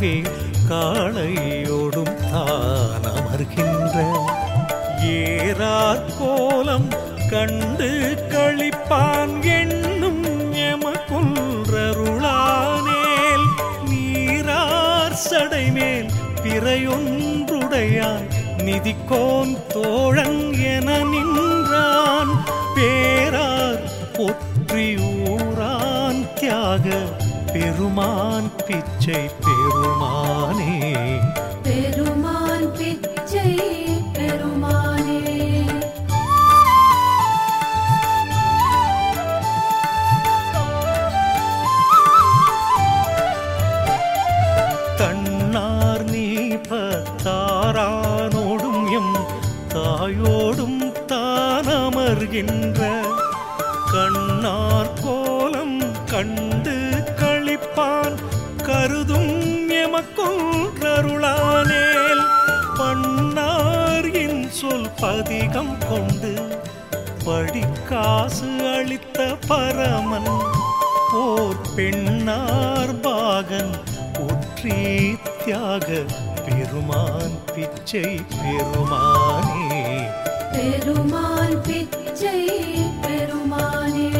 வேல் காளையோடும் தான் அமர்கின்ற ஏறார் கோலம் கண்டு களிப்பான் எண்ணும் எமக்குன்றருளானேல். நீரார் சடைமேல் பிறையொன்றுடையான். நிதிக்கோன் தோழன் என நின்றான். பேரார் பொற்றி ஊரான் தியாக பெருமான் பிச்சை பெருமானே. பெருமான் பிச்சை பெருமானே. தன்னார் நீ பத்தாரானோடும் எம் தாயோடும் தான் அமர்கின்ற சொல் பதிகம் கொண்டு படிக்காசு அளித்த பரமன் போர் பெண்ணார் பாகன் ஒற்றி தியாக பெருமான் பிச்சை பெருமானே. பெருமான் பிச்சை பெருமானே.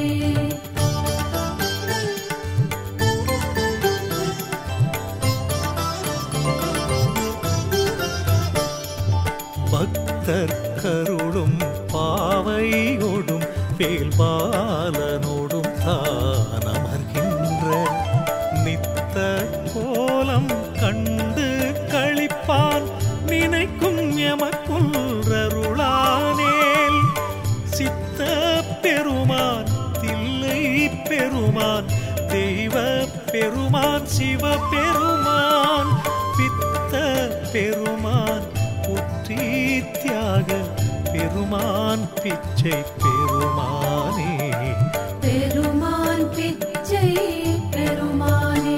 பக்தர் கருளும் பாவையோடும் வேல்பாலனோடும் தான் அமர்கின்ற நித்த கோலம் கண்டு கழிப்பான் நினைக்கும் எமக்குள்ளருளானேல் சித்த பெருமான் தில்லை பெருமான் தெய்வ பெருமான் சிவ பெருமான் பித்த பெருமான். தியாக பெருமான் பிச்சை பெருமானே பெருமான் பிச்சை பெருமானே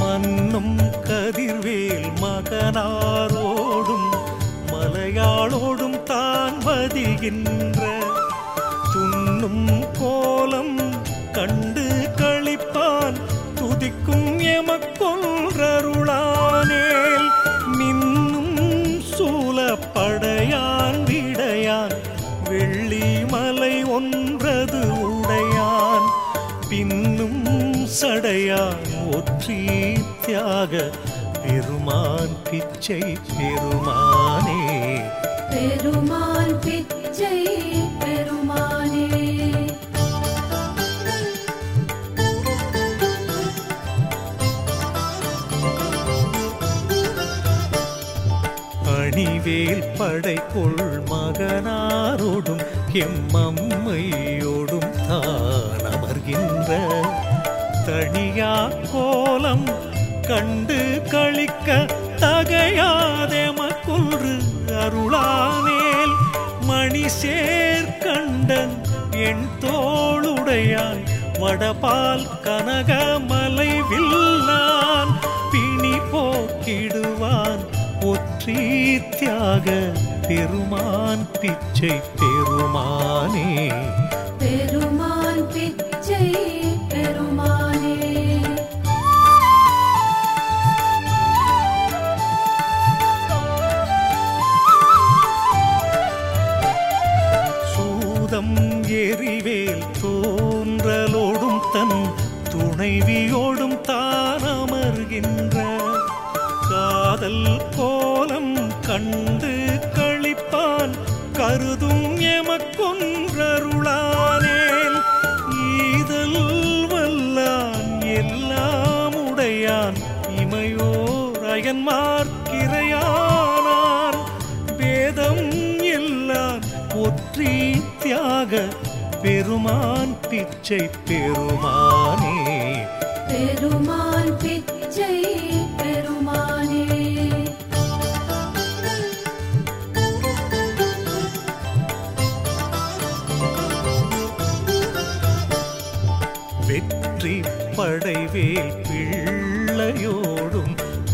மன்னும் கதிர்வேல் மகனாரோடும் மலையாளோடும் தான் வதிகின்ற பின்னும் சடையான் ஒற்றி தியாக. பெருமான் பிச்சை பெருமானே. பெருமான் பிச்சை பெருமானே. அணிவேல் படைக்குள் மகனாரோடும் எம்மம்மையோடும் தான் செய்கின்ற தனியா கோலம் கண்டு களிக்க தகையாதெமக்குன்று அருளானேல் மணி சேர்க்கண்டன் என் தோளுடையான் வடபால் கனகமலை வில்லான் பிணி போக்கிடுவான் ஒற்றி தியாக பெருமான் பிச்சை பெருமானே. அமர்கின்ற காதல் கோலம் கண்டு கழிப்பான் கருதும் எமக்கொன்றருளானேல் ஈதல் வல்லான் எல்லாம் உடையான் இமையோர் அயன்மார்க்கிரையானான் வேதம் எல்லாம் ஒற்றி தியாக பெருமான் பிச்சை பெருமானே பெருமான் பிச்சை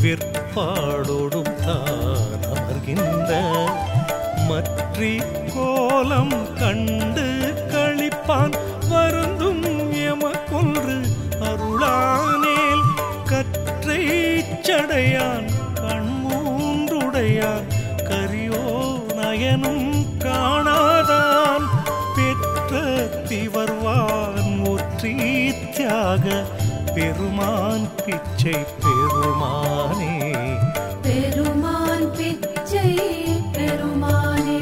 விற்பாடோடும் தான் மற்றி கோலம் கண்டு கழிப்பான் வருந்தும் எமக்கொன்று அருளானேல் கற்றை சடையான் கண்மூன்றுடையான் கரியோ நயனும் காணாதான் பெற்ற திவர்வான் ஒற்றி தியாக பெருமான் பிச்சை பெருமானே. பெருமான் பிச்சை பெருமானே.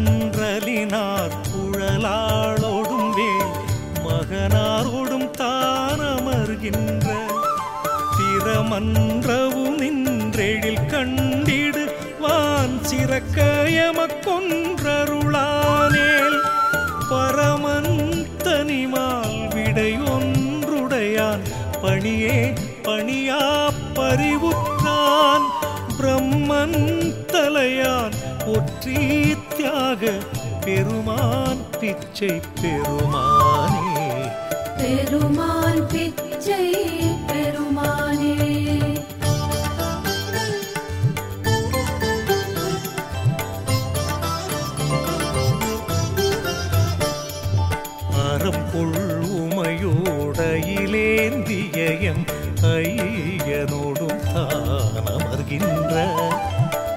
வரமன்றலினார் குழலாளோடும் வேல் மகனாரோடும் தானமர்கின்ற திறமன்றவு நின்றெழில் சிறக்க எமக்கொன்றருளானேல் பரமன் தனிமால் விடையொன்றுடையான். பணியே பணியா பறிவுற்றான் பிரம்மன் தலையான் ஒற்றி தியாக பெருமான் பிச்சை பெருமானே. பெருமான் பிச்சை அறம்பொள் உமையோடையிலேந்தியம் ஐயனோடும் தானமர்கின்ற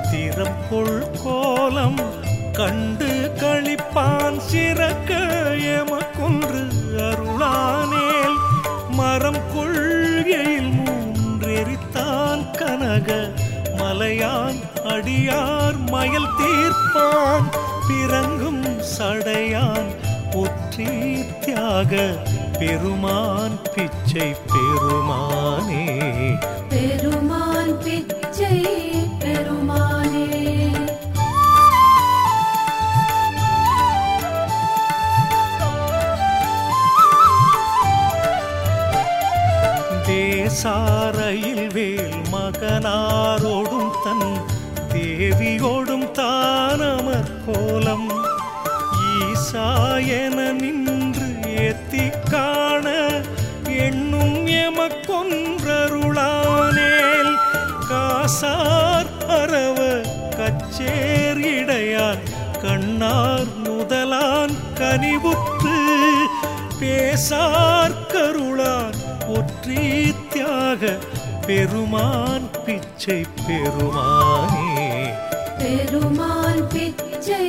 திறம்பொள் கோலம் கண்டு கழிப்பான் சிறக்க எமக்குன்று அருளானேல் மரம் கொள்கையில் மூன்றெரித்தான் கனக மலையான் அடியார் மயல் தீர்ப்பான் பிறங்கும் சடையான் ஒற்றி தியாக பெருமான் பிச்சை பெருமானே. பெருமான் பிச்சை பெருமானே. தேசாரையில் வேல் மகனாரோடும் தன் தேவியோடும் தானமர் கோலம். சாயன நின்று ஏத்தி காண எண்ணும் எமக்கொன்றருளானேல் காசார் அரவ கச்சேர் இடையான் கண்ணார் முதலான் கனிவுற்று பேசார் கருளான் ஒற்றி தியாக பெருமான் பிச்சை பெருமானே. பெருமான் பிச்சை